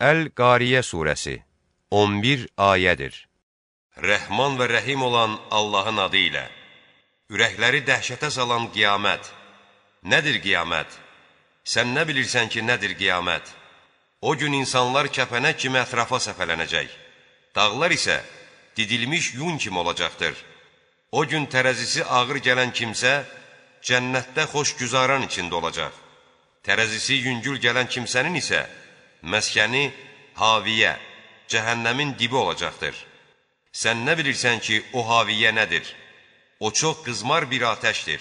Əl-Qariyə surəsi 11 ayədir. Rəhman və rəhim olan Allahın adı ilə Ürəkləri dəhşətə salan qiyamət Nədir qiyamət? Sən nə bilirsən ki, nədir qiyamət? O gün insanlar kəpənək kimi ətrafa səpələnəcək. Dağlar isə didilmiş yun kimi olacaqdır. O gün tərəzisi ağır gələn kimsə cənnətdə xoş güzaran içində olacaq. Tərəzisi yüngül gələn kimsənin isə məskəni haviyə, cəhənnəmin dibi olacaqdır. Sən nə bilirsən ki, o haviyə nədir? O çox qızmar bir atəşdir.